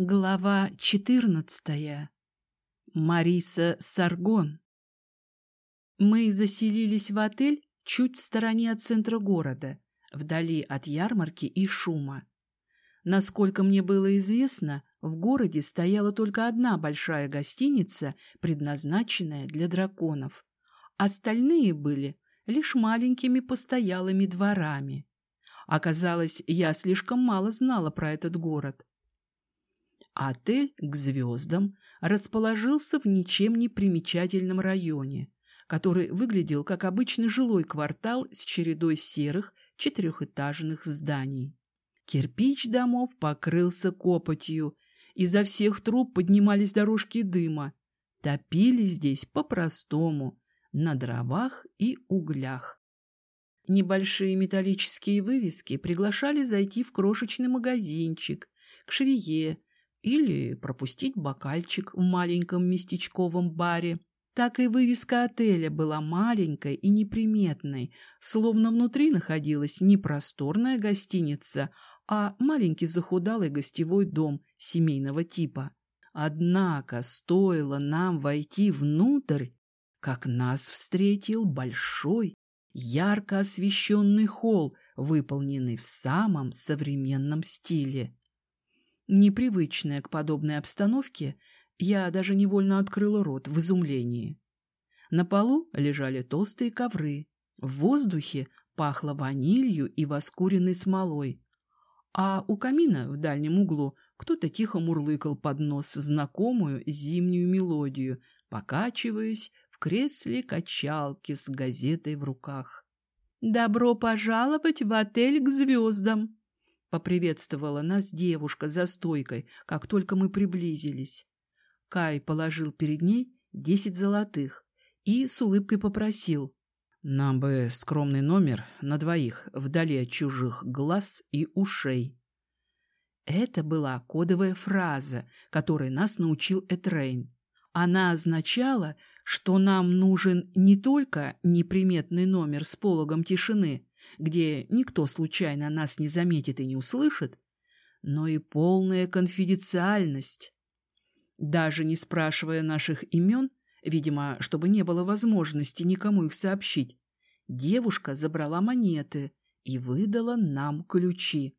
Глава четырнадцатая. Мариса Саргон. Мы заселились в отель чуть в стороне от центра города, вдали от ярмарки и шума. Насколько мне было известно, в городе стояла только одна большая гостиница, предназначенная для драконов. Остальные были лишь маленькими постоялыми дворами. Оказалось, я слишком мало знала про этот город. Отель «К звездам» расположился в ничем не примечательном районе, который выглядел как обычный жилой квартал с чередой серых четырехэтажных зданий. Кирпич домов покрылся копотью, изо всех труб поднимались дорожки дыма. Топили здесь по-простому, на дровах и углях. Небольшие металлические вывески приглашали зайти в крошечный магазинчик, к швее, или пропустить бокальчик в маленьком местечковом баре. Так и вывеска отеля была маленькой и неприметной, словно внутри находилась не просторная гостиница, а маленький захудалый гостевой дом семейного типа. Однако стоило нам войти внутрь, как нас встретил большой, ярко освещенный холл, выполненный в самом современном стиле. Непривычная к подобной обстановке, я даже невольно открыла рот в изумлении. На полу лежали толстые ковры. В воздухе пахло ванилью и воскуренной смолой. А у камина в дальнем углу кто-то тихо мурлыкал под нос знакомую зимнюю мелодию, покачиваясь в кресле качалки с газетой в руках. «Добро пожаловать в отель к звездам!» Поприветствовала нас девушка за стойкой, как только мы приблизились. Кай положил перед ней десять золотых и с улыбкой попросил. «Нам бы скромный номер на двоих, вдали от чужих глаз и ушей». Это была кодовая фраза, которой нас научил Этрейн. Она означала, что нам нужен не только неприметный номер с пологом тишины, где никто случайно нас не заметит и не услышит, но и полная конфиденциальность. Даже не спрашивая наших имен, видимо, чтобы не было возможности никому их сообщить, девушка забрала монеты и выдала нам ключи.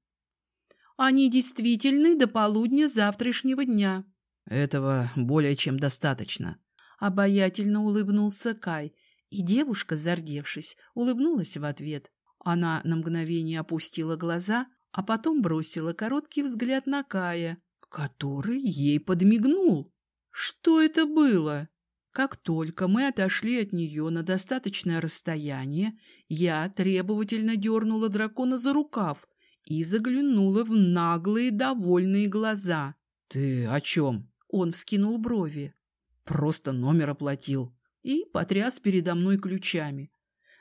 Они действительны до полудня завтрашнего дня. Этого более чем достаточно. Обаятельно улыбнулся Кай, и девушка, зардевшись, улыбнулась в ответ. Она на мгновение опустила глаза, а потом бросила короткий взгляд на Кая, который ей подмигнул. Что это было? Как только мы отошли от нее на достаточное расстояние, я требовательно дернула дракона за рукав и заглянула в наглые довольные глаза. — Ты о чем? — он вскинул брови. — Просто номер оплатил и потряс передо мной ключами.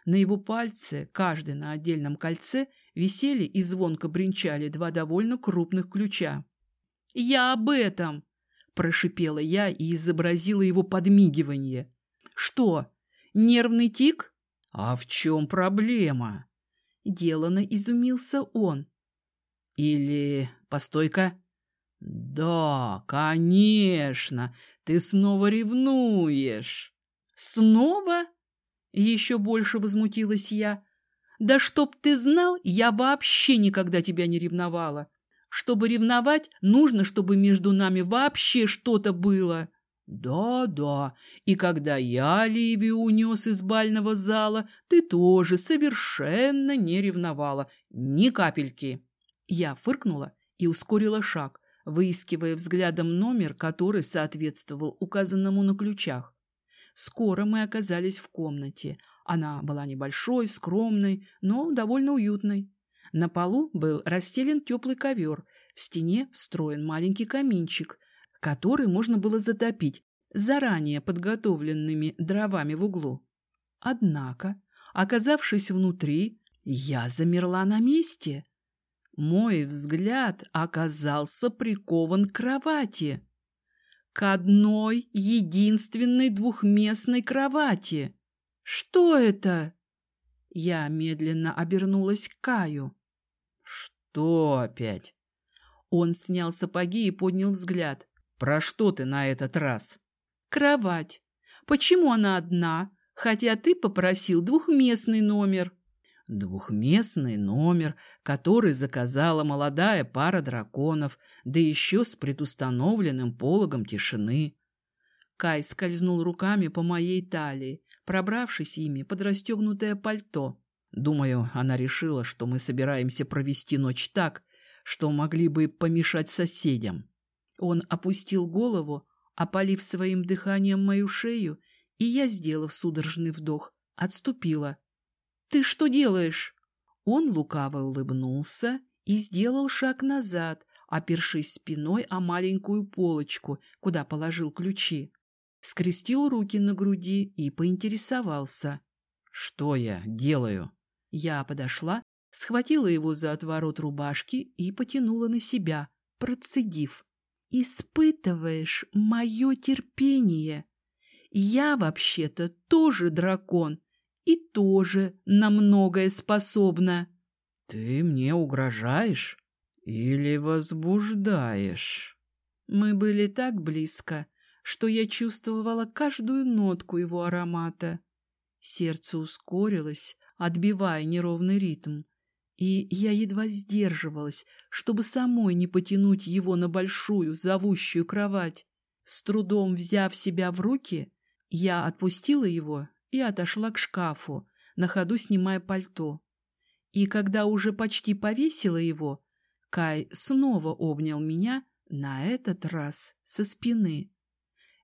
На его пальце, каждый на отдельном кольце, висели и звонко бренчали два довольно крупных ключа. «Я об этом!» – прошипела я и изобразила его подмигивание. «Что, нервный тик?» «А в чем проблема?» Делано изумился он. «Или... Постой-ка!» «Да, конечно! Ты снова ревнуешь!» «Снова?» Еще больше возмутилась я. Да чтоб ты знал, я вообще никогда тебя не ревновала. Чтобы ревновать, нужно, чтобы между нами вообще что-то было. Да-да, и когда я Ливию унес из бального зала, ты тоже совершенно не ревновала, ни капельки. Я фыркнула и ускорила шаг, выискивая взглядом номер, который соответствовал указанному на ключах. Скоро мы оказались в комнате. Она была небольшой, скромной, но довольно уютной. На полу был расстелен теплый ковер, в стене встроен маленький каминчик, который можно было затопить заранее подготовленными дровами в углу. Однако, оказавшись внутри, я замерла на месте. Мой взгляд оказался прикован к кровати к одной единственной двухместной кровати. Что это? Я медленно обернулась к Каю. Что опять? Он снял сапоги и поднял взгляд. «Про что ты на этот раз?» «Кровать. Почему она одна, хотя ты попросил двухместный номер?» Двухместный номер, который заказала молодая пара драконов, да еще с предустановленным пологом тишины. Кай скользнул руками по моей талии, пробравшись ими под расстегнутое пальто. Думаю, она решила, что мы собираемся провести ночь так, что могли бы помешать соседям. Он опустил голову, опалив своим дыханием мою шею, и я, сделав судорожный вдох, отступила. «Ты что делаешь?» Он лукаво улыбнулся и сделал шаг назад, опершись спиной о маленькую полочку, куда положил ключи. Скрестил руки на груди и поинтересовался. «Что я делаю?» Я подошла, схватила его за отворот рубашки и потянула на себя, процедив. «Испытываешь мое терпение. Я вообще-то тоже дракон, и тоже на многое способна. Ты мне угрожаешь или возбуждаешь? Мы были так близко, что я чувствовала каждую нотку его аромата. Сердце ускорилось, отбивая неровный ритм, и я едва сдерживалась, чтобы самой не потянуть его на большую зовущую кровать. С трудом взяв себя в руки, я отпустила его и отошла к шкафу, на ходу снимая пальто. И когда уже почти повесила его, Кай снова обнял меня, на этот раз со спины.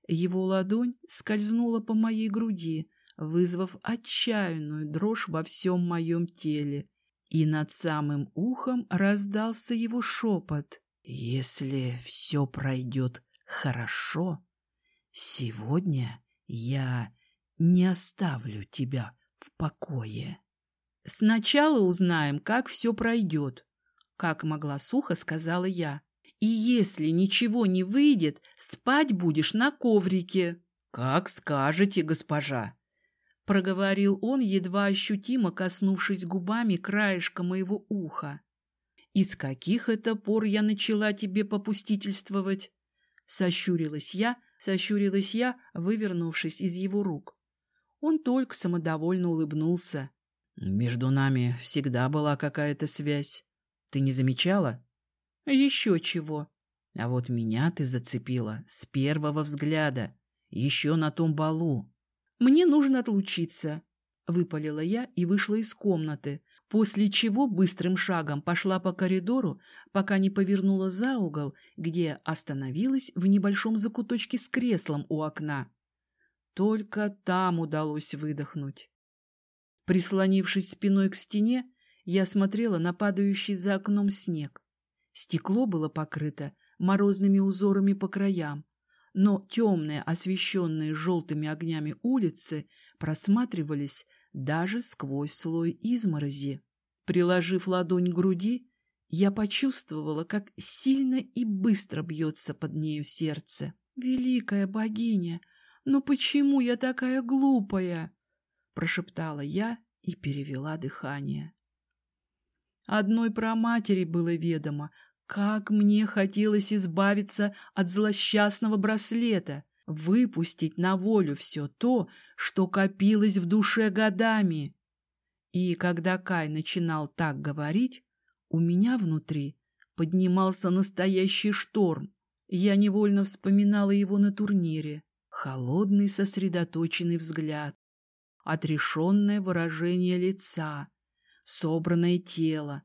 Его ладонь скользнула по моей груди, вызвав отчаянную дрожь во всем моем теле, и над самым ухом раздался его шепот. «Если все пройдет хорошо, сегодня я не оставлю тебя в покое. Сначала узнаем, как все пройдет, как могла сухо сказала я. И если ничего не выйдет, спать будешь на коврике. Как скажете, госпожа. Проговорил он, едва ощутимо коснувшись губами краешка моего уха. И с каких это пор я начала тебе попустительствовать? Сощурилась я, сощурилась я, вывернувшись из его рук. Он только самодовольно улыбнулся. «Между нами всегда была какая-то связь. Ты не замечала?» «Еще чего». «А вот меня ты зацепила с первого взгляда, еще на том балу». «Мне нужно отлучиться», — выпалила я и вышла из комнаты, после чего быстрым шагом пошла по коридору, пока не повернула за угол, где остановилась в небольшом закуточке с креслом у окна. Только там удалось выдохнуть. Прислонившись спиной к стене, я смотрела на падающий за окном снег. Стекло было покрыто морозными узорами по краям, но темные, освещенные желтыми огнями улицы просматривались даже сквозь слой изморози. Приложив ладонь к груди, я почувствовала, как сильно и быстро бьется под нею сердце. «Великая богиня!» «Но почему я такая глупая?» — прошептала я и перевела дыхание. Одной про матери было ведомо, как мне хотелось избавиться от злосчастного браслета, выпустить на волю все то, что копилось в душе годами. И когда Кай начинал так говорить, у меня внутри поднимался настоящий шторм. Я невольно вспоминала его на турнире, холодный сосредоточенный взгляд, отрешенное выражение лица, собранное тело.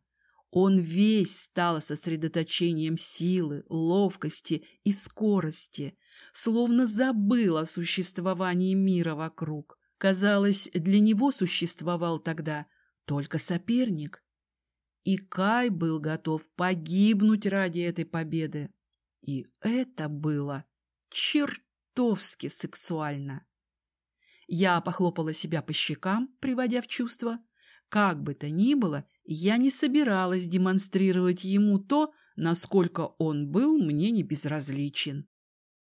Он весь стал сосредоточением силы, ловкости и скорости, словно забыл о существовании мира вокруг. Казалось, для него существовал тогда только соперник. И Кай был готов погибнуть ради этой победы. И это было черт чертовски сексуально. Я похлопала себя по щекам, приводя в чувство. Как бы то ни было, я не собиралась демонстрировать ему то, насколько он был мне не безразличен.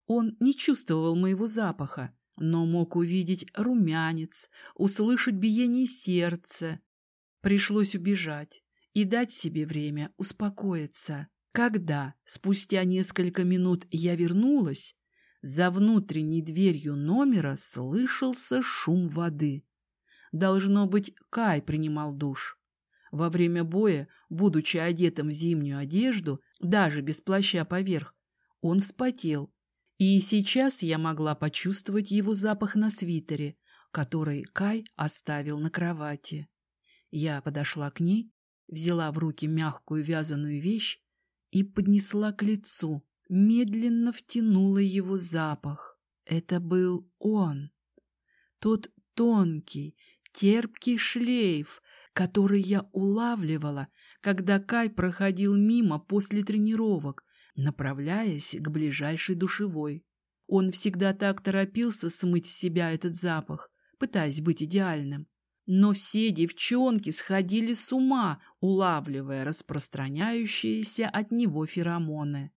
Он не чувствовал моего запаха, но мог увидеть румянец, услышать биение сердца. Пришлось убежать и дать себе время успокоиться. Когда спустя несколько минут я вернулась, за внутренней дверью номера слышался шум воды. Должно быть, Кай принимал душ. Во время боя, будучи одетым в зимнюю одежду, даже без плаща поверх, он вспотел, и сейчас я могла почувствовать его запах на свитере, который Кай оставил на кровати. Я подошла к ней, взяла в руки мягкую вязаную вещь и поднесла к лицу, медленно втянула его запах. Это был он. Тот тонкий, терпкий шлейф, который я улавливала, когда Кай проходил мимо после тренировок, направляясь к ближайшей душевой. Он всегда так торопился смыть с себя этот запах, пытаясь быть идеальным. Но все девчонки сходили с ума, улавливая распространяющиеся от него феромоны.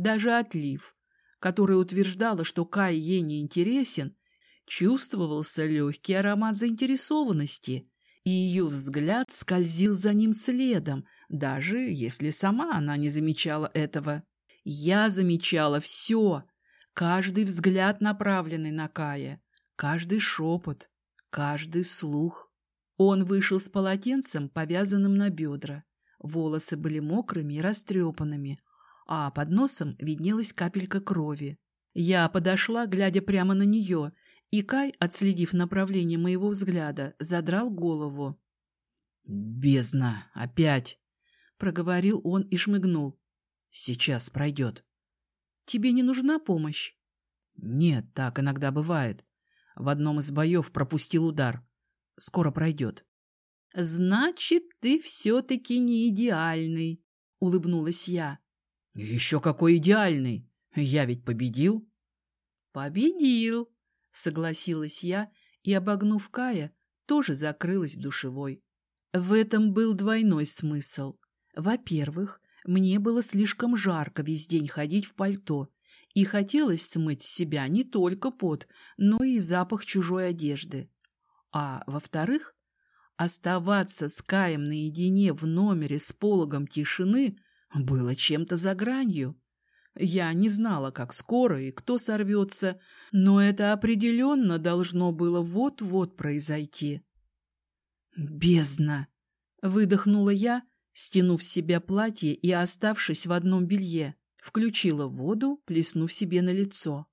Даже отлив, который утверждала, что Кай ей не интересен, чувствовался легкий аромат заинтересованности, и ее взгляд скользил за ним следом, даже если сама она не замечала этого. Я замечала все, каждый взгляд, направленный на Кая, каждый шепот, каждый слух. Он вышел с полотенцем, повязанным на бедра. Волосы были мокрыми и растрепанными, а под носом виднелась капелька крови. Я подошла, глядя прямо на нее, и Кай, отследив направление моего взгляда, задрал голову. «Бездна! Опять!» — проговорил он и шмыгнул. «Сейчас пройдет». «Тебе не нужна помощь?» «Нет, так иногда бывает. В одном из боев пропустил удар. Скоро пройдет». «Значит, ты все-таки не идеальный», — улыбнулась я. «Еще какой идеальный! Я ведь победил!» «Победил!» — согласилась я и, обогнув Кая, тоже закрылась в душевой. В этом был двойной смысл. Во-первых, мне было слишком жарко весь день ходить в пальто, и хотелось смыть с себя не только пот, но и запах чужой одежды. А во-вторых, оставаться с Каем наедине в номере с пологом тишины было чем-то за гранью. Я не знала, как скоро и кто сорвется, но это определенно должно было вот-вот произойти. «Бездна!» — выдохнула я, стянув с себя платье и оставшись в одном белье. Включила воду, плеснув себе на лицо.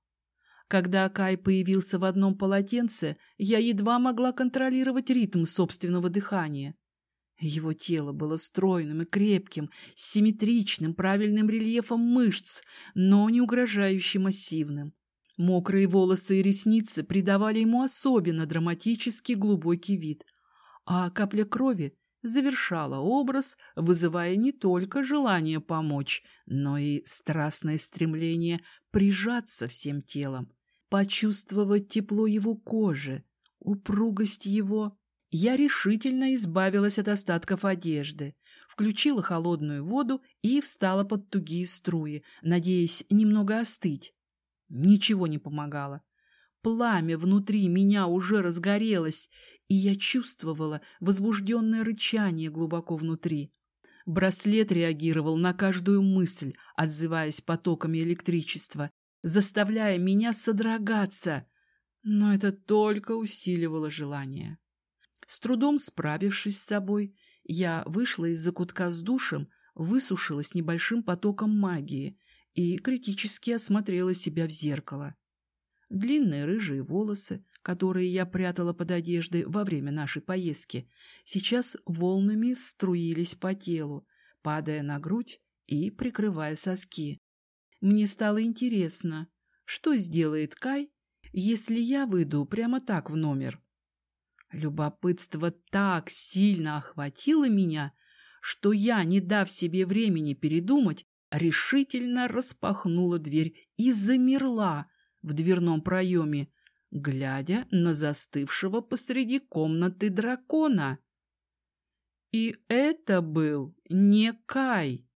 Когда Кай появился в одном полотенце, я едва могла контролировать ритм собственного дыхания. Его тело было стройным и крепким, с симметричным, правильным рельефом мышц, но не угрожающе массивным. Мокрые волосы и ресницы придавали ему особенно драматический глубокий вид, а капля крови завершала образ, вызывая не только желание помочь, но и страстное стремление прижаться всем телом, почувствовать тепло его кожи, упругость его я решительно избавилась от остатков одежды, включила холодную воду и встала под тугие струи, надеясь немного остыть. Ничего не помогало. Пламя внутри меня уже разгорелось, и я чувствовала возбужденное рычание глубоко внутри. Браслет реагировал на каждую мысль, отзываясь потоками электричества, заставляя меня содрогаться, но это только усиливало желание. С трудом справившись с собой, я вышла из закутка с душем, высушилась небольшим потоком магии и критически осмотрела себя в зеркало. Длинные рыжие волосы, которые я прятала под одеждой во время нашей поездки, сейчас волнами струились по телу, падая на грудь и прикрывая соски. Мне стало интересно, что сделает Кай, если я выйду прямо так в номер. Любопытство так сильно охватило меня, что я, не дав себе времени передумать, решительно распахнула дверь и замерла в дверном проеме, глядя на застывшего посреди комнаты дракона. И это был не Кай.